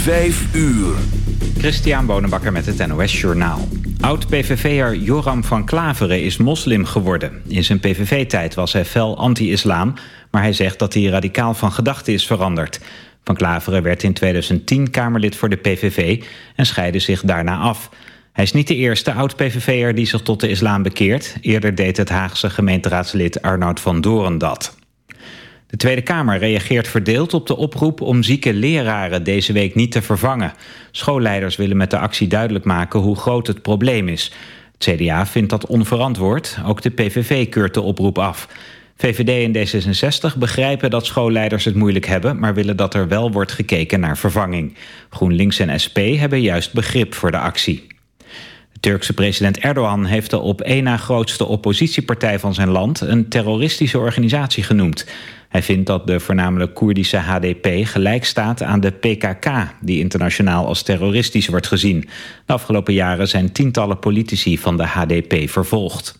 Vijf uur. Christian Bonenbakker met het NOS Journaal. Oud-PVV'er Joram van Klaveren is moslim geworden. In zijn PVV-tijd was hij fel anti-islam... maar hij zegt dat hij radicaal van gedachten is veranderd. Van Klaveren werd in 2010 Kamerlid voor de PVV... en scheidde zich daarna af. Hij is niet de eerste oud-PVV'er die zich tot de islam bekeert. Eerder deed het Haagse gemeenteraadslid Arnoud van Doren dat. De Tweede Kamer reageert verdeeld op de oproep om zieke leraren deze week niet te vervangen. Schoolleiders willen met de actie duidelijk maken hoe groot het probleem is. Het CDA vindt dat onverantwoord, ook de PVV keurt de oproep af. VVD en D66 begrijpen dat schoolleiders het moeilijk hebben... maar willen dat er wel wordt gekeken naar vervanging. GroenLinks en SP hebben juist begrip voor de actie. Turkse president Erdogan heeft de op één na grootste oppositiepartij van zijn land... een terroristische organisatie genoemd. Hij vindt dat de voornamelijk Koerdische HDP gelijk staat aan de PKK... die internationaal als terroristisch wordt gezien. De afgelopen jaren zijn tientallen politici van de HDP vervolgd.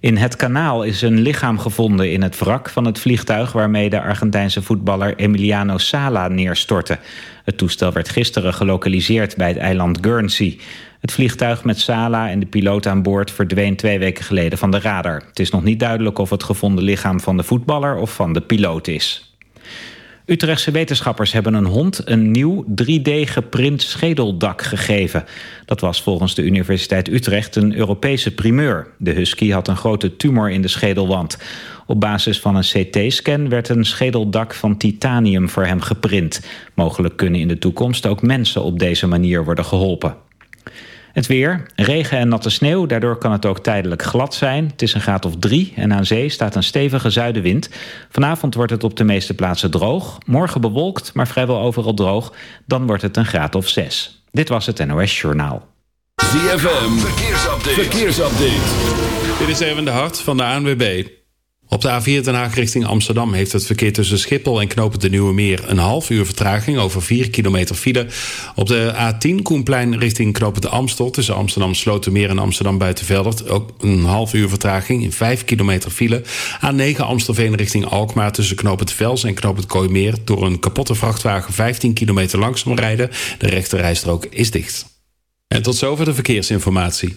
In het kanaal is een lichaam gevonden in het wrak van het vliegtuig... waarmee de Argentijnse voetballer Emiliano Sala neerstortte. Het toestel werd gisteren gelokaliseerd bij het eiland Guernsey. Het vliegtuig met Sala en de piloot aan boord verdween twee weken geleden van de radar. Het is nog niet duidelijk of het gevonden lichaam van de voetballer of van de piloot is. Utrechtse wetenschappers hebben een hond een nieuw 3D-geprint schedeldak gegeven. Dat was volgens de Universiteit Utrecht een Europese primeur. De husky had een grote tumor in de schedelwand. Op basis van een CT-scan werd een schedeldak van titanium voor hem geprint. Mogelijk kunnen in de toekomst ook mensen op deze manier worden geholpen. Het weer, regen en natte sneeuw, daardoor kan het ook tijdelijk glad zijn. Het is een graad of drie en aan zee staat een stevige zuidenwind. Vanavond wordt het op de meeste plaatsen droog. Morgen bewolkt, maar vrijwel overal droog. Dan wordt het een graad of zes. Dit was het NOS Journaal. ZFM, verkeersupdate. verkeersupdate. Dit is even de hart van de ANWB. Op de A4 Den Haag richting Amsterdam heeft het verkeer tussen Schiphol en Knopen de Nieuwe Meer een half uur vertraging over 4 kilometer file. Op de A10 Koenplein richting Knopen de Amstel tussen Amsterdam Slotermeer en Amsterdam Buitenveldert ook een half uur vertraging in 5 kilometer file. A9 Amstelveen richting Alkmaar tussen Knopen het Vels en Knopen het Kooimeer door een kapotte vrachtwagen 15 kilometer langzaam rijden. De rechterrijstrook is dicht. En tot zover de verkeersinformatie.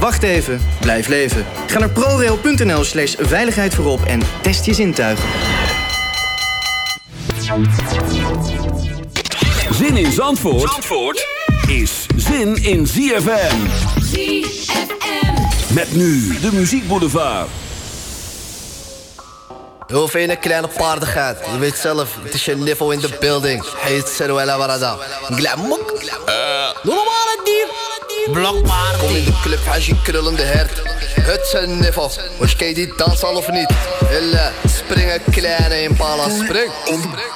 Wacht even, blijf leven. Ga naar prorail.nl slash veiligheid voorop en test je zintuigen. Zin in Zandvoort, Zandvoort is zin in ZFM. ZFM. Met nu de muziekboulevard. Heel veel kleine paardigheid. Je weet zelf, het is je niveau in de building. Heet Seruela Barada. Glamok. Doe normaal het dier. Kom in de club, je krullende hert. Het zijn niveau. Was je die dans al of niet? Hille, spring een kleine impala, spring.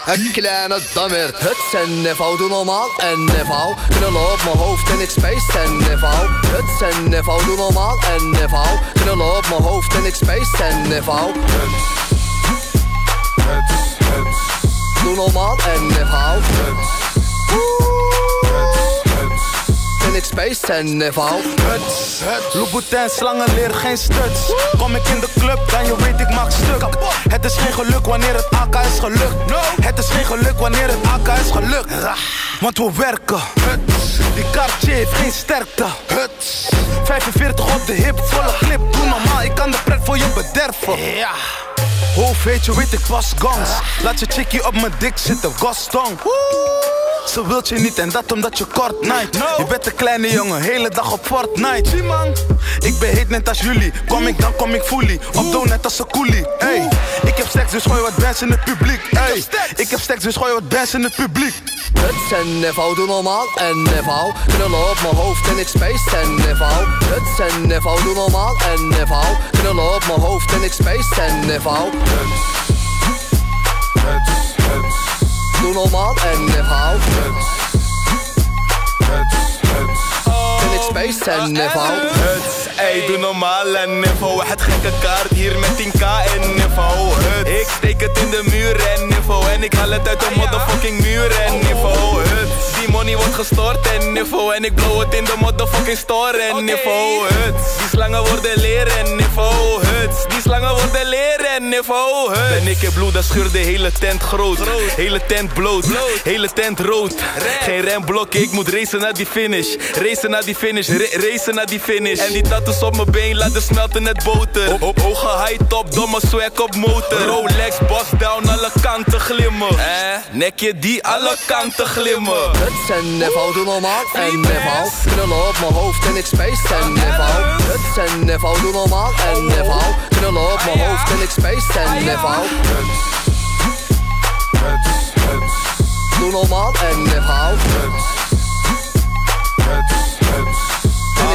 Een kleine dammert. Het zijn niveau, doe normaal en niveau. Knullen op mijn hoofd en ik space en niveau. Het zijn niveau, doe normaal en niveau. Knullen op mijn hoofd en ik space en niveau. Doe normaal en niveau. En ik space en niveau. Huts, Louboutin, slangen leren geen stuts. Kom ik in de club, dan je weet ik maak stuk. Het is geen geluk wanneer het AK is gelukt. Het is geen geluk wanneer het AK is gelukt. Want we werken. Die Cartier heeft geen sterkte. 45 op de hip, volle clip. Doe normaal, ik kan de pret voor je bederven. Ja. Hoofd weet je, weet ik was gans. Laat je chickie op mijn dik zitten, Gaston. Ze wilt je niet en dat omdat je kort night. Je bent een kleine jongen, hele dag op Fortnite. Zie man, ik ben heet net als jullie. Kom ik dan kom ik fully. Op doe net als een coolie. Hey, ik heb seks dus gooi wat bands in het publiek. Hey, ik heb seks dus gooi wat bands in het publiek. Huts en niveau, doe normaal en niveau. Knullen op mijn hoofd en ik space en niveau. Huts en niveau, doe normaal en niveau. Knullen op mijn hoofd en ik space en niveau. Doe normaal en niveau. En ik space en niveau. Huts, ey, doe normaal en niveau. Het gekke kaart hier met 10k en niveau. Huts, ik steek het in de muur en niveau. En ik haal het uit de motherfucking muur en niveau. Huts, die money wordt gestort en niveau. En ik blow het in de motherfucking store en niveau. Huts, die slangen worden leren en niveau. Huts, slangen worden leren en niveau. Ben ik in bloed, dan scheur de hele tent groot. Hele tent bloot, hele tent rood. Geen remblokje, ik moet racen naar die finish. Racen naar die finish, ra- racen naar die finish. En die tattoos op mijn been laten smelten net boter. Op, op hoge high top, domme swag op motor. Rolex, boss down, alle kanten glimmen. Eh, nekje die alle kanten glimmen. Huts en niveau, doe normaal en niveau. Knullen op mijn hoofd en ik space en niveau. Huts en niveau, doe normaal en niveau. Knullen op mijn hoofd en ik space en niveau. Doe normaal en niveau. En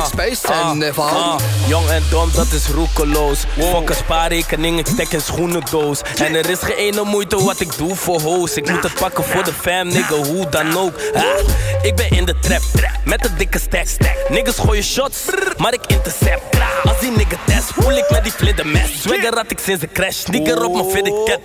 space en niveau. Ah, jong en dom, dat is roekeloos. Fuck een spaarrekening, ik stek in schoenendoos. En er is geen ene moeite wat ik doe voor hoes. Ik moet het pakken voor de fam, nigga, hoe dan ook. Ah, ik ben in de trap, met een dikke stack. Niggas gooien shots, maar ik intercept. Als die nigga test, voel ik met die vlindermes. Swagger had ik sinds de crash, nigger op mijn fitted cat.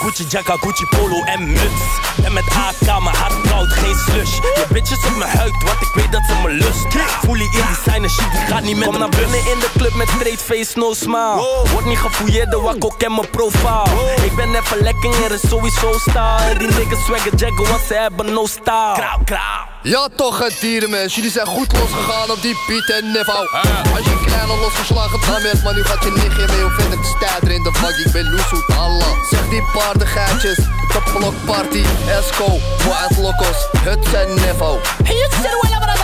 Gucci jacka, Gucci polo en muts. En met AK, mijn hart koud, geen slush. Je bitches op mijn huid, want ik weet dat ze me lust. Voel die in designer shit, die gaat niet met Kom naar binnen in de club met straight face, no smile. Word niet gefouilleerd, de wakko ken mijn profile. Ik ben even lekker, er is sowieso style. Die niggas swagger jaggen, want ze hebben no style. Krauw, krauw. Ja toch, het dierenmens. Jullie zijn goed losgegaan op die beat en niveau. Als je een kleine losgeslagen dammert, maar nu gaat je nichtje mee. Hoe vind ik de stijder in de vak? Ik ben loesoet Allah. Zeg die paardengeitjes, de blok party, Esco, Wild Locos, Huts en niveau. Hey, het is er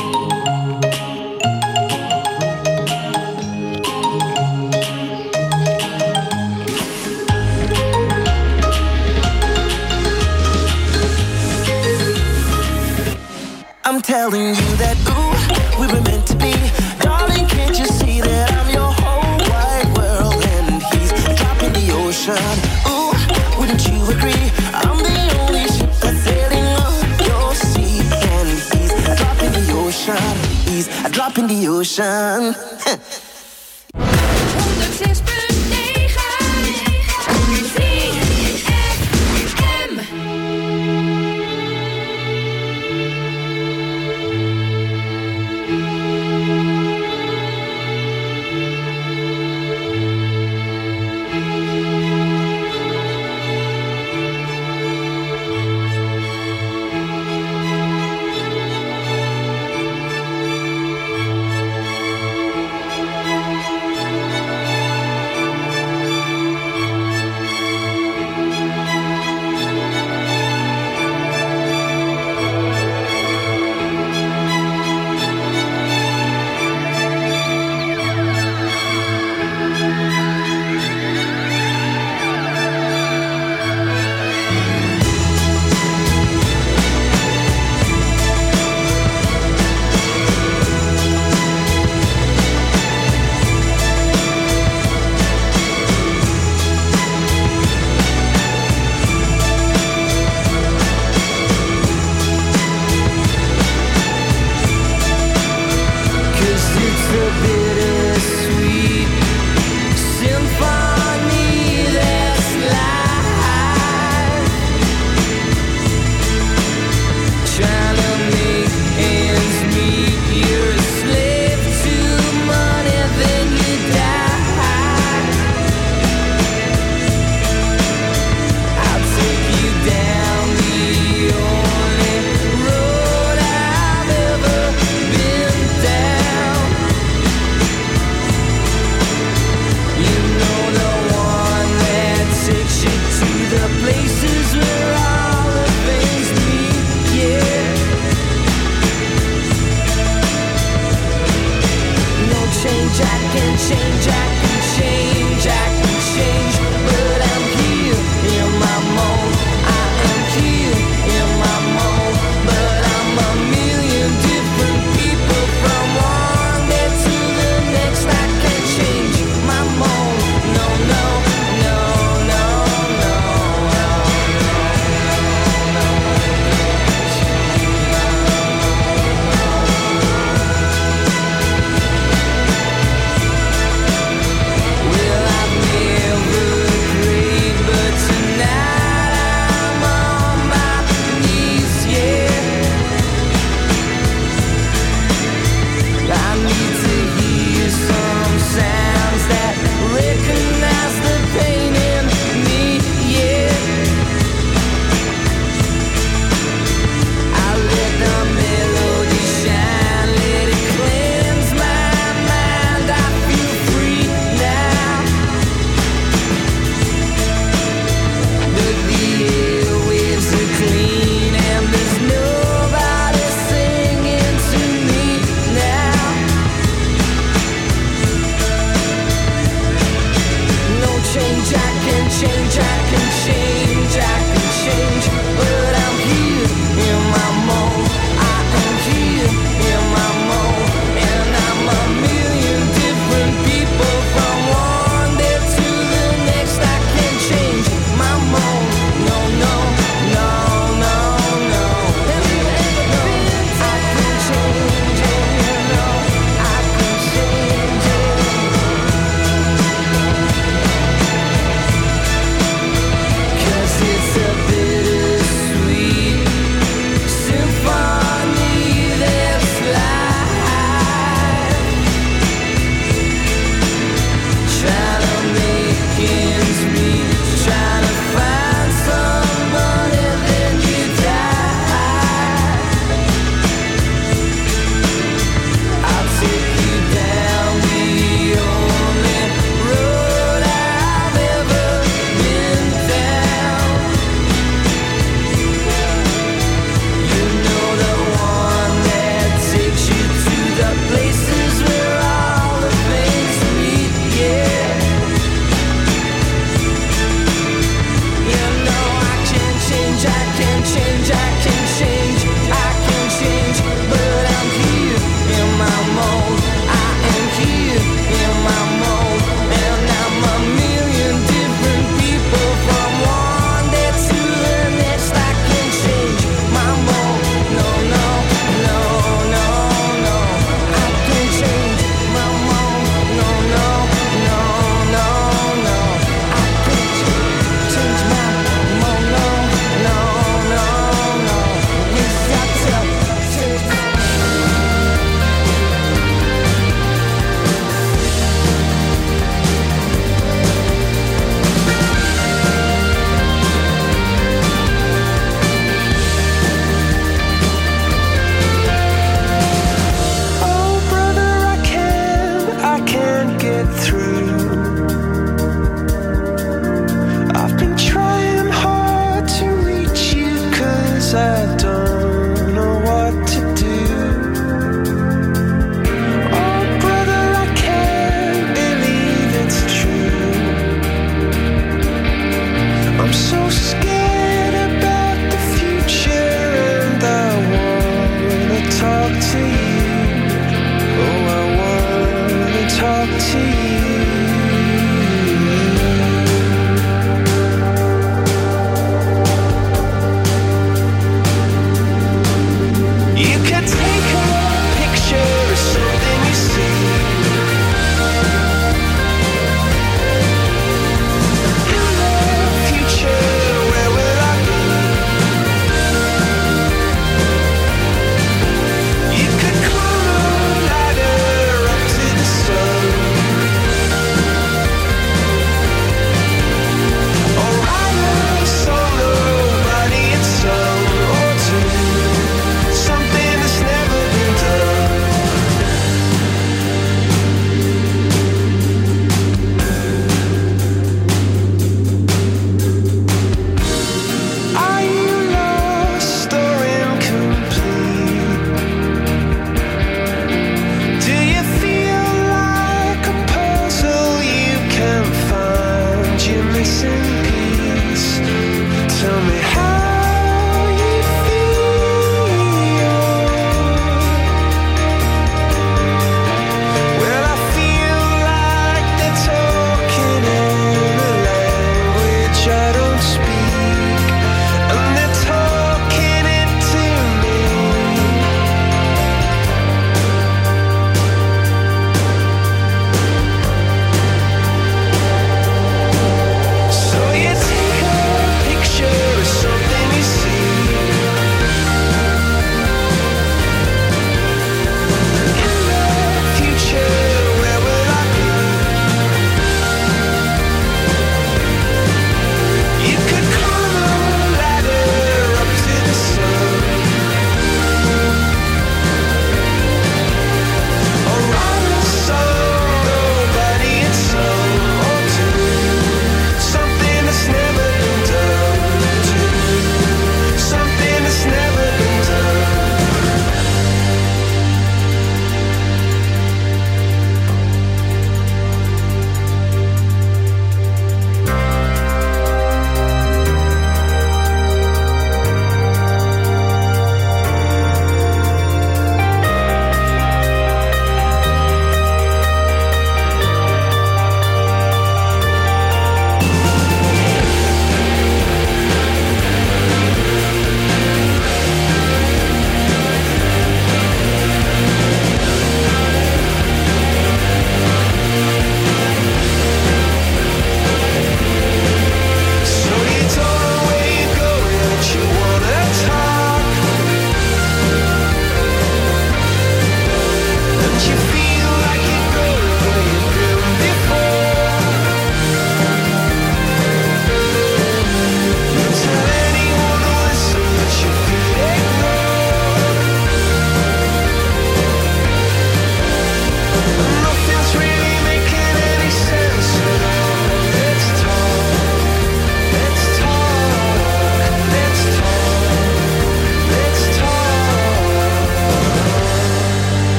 up in the ocean.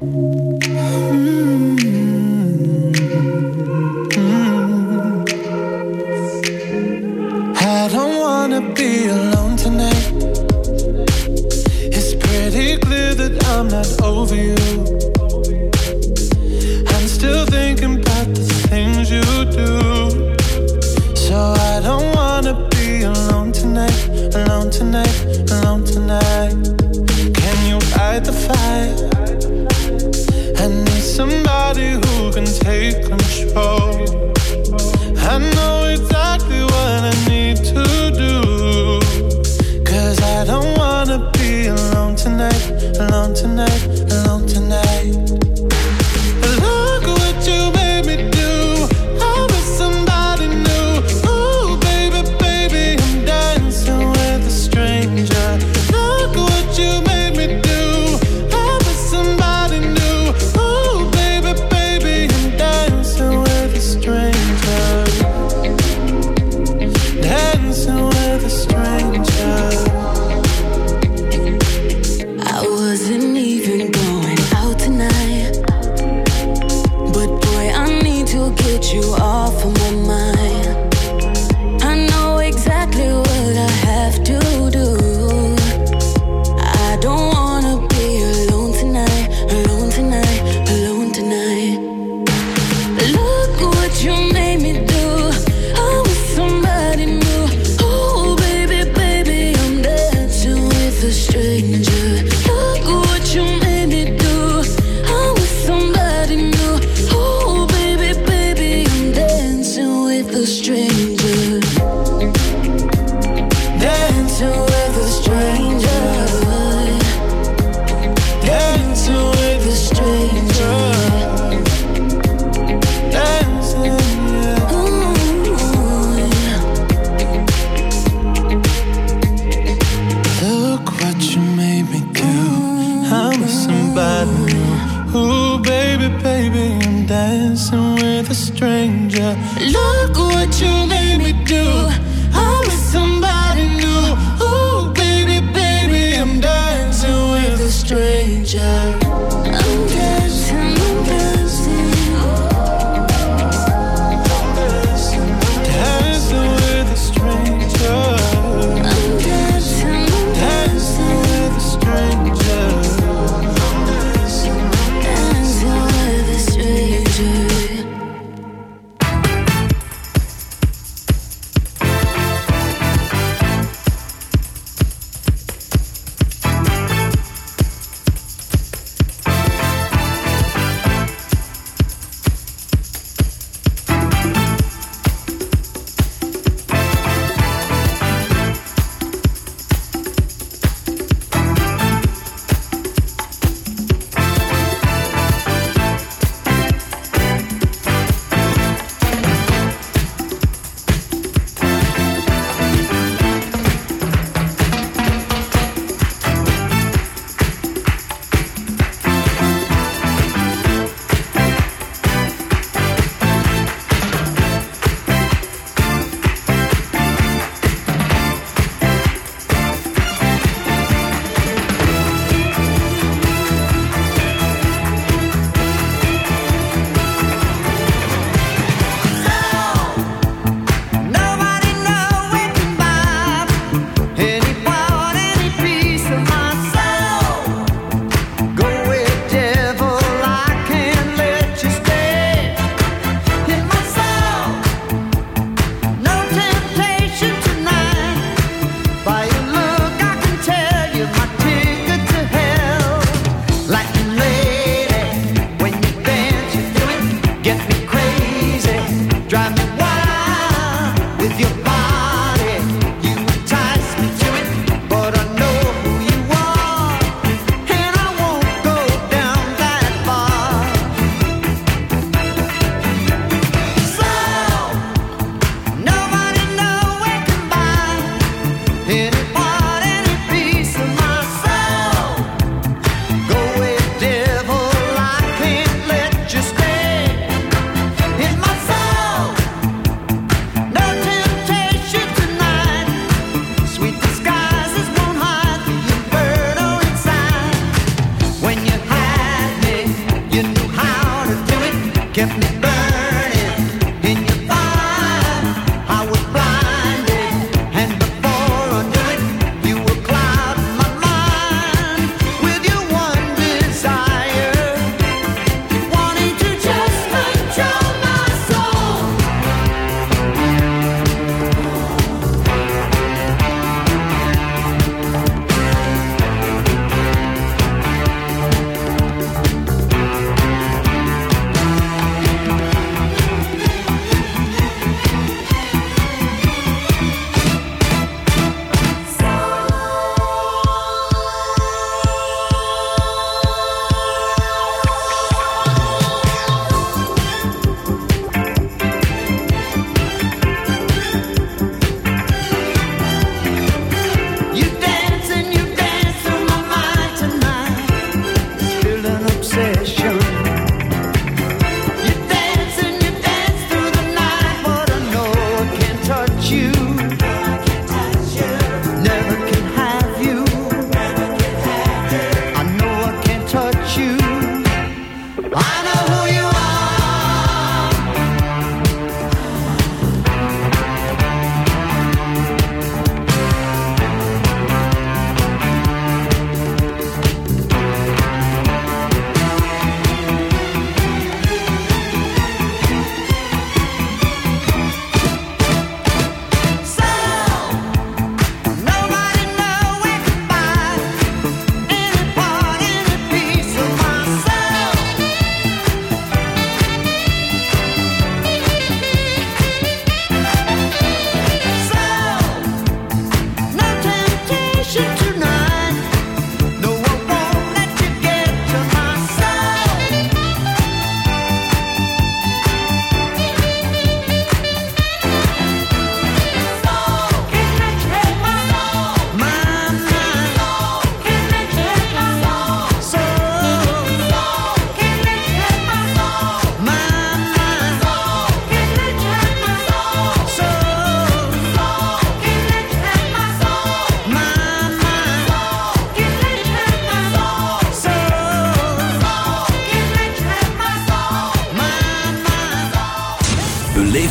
Música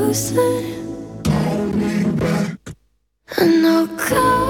closer. I'll be back. No call.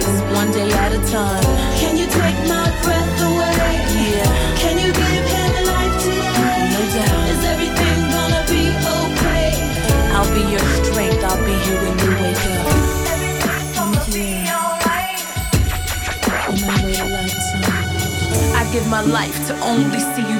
It's one day at a time. Can you take my breath away? Yeah. Can you give him life today? No doubt. Is everything gonna be okay? I'll be your strength. I'll be here when you wake up. Everything's gonna yeah. be alright. I give my life to only see you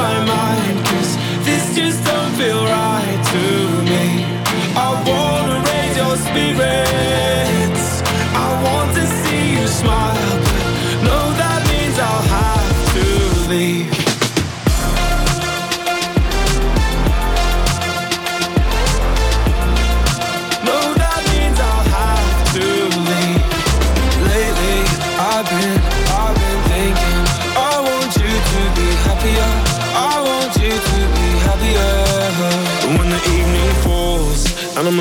My mind, cause this just don't feel right to me. I wanna raise your spirits. I want to see you smile,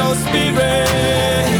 your spirit.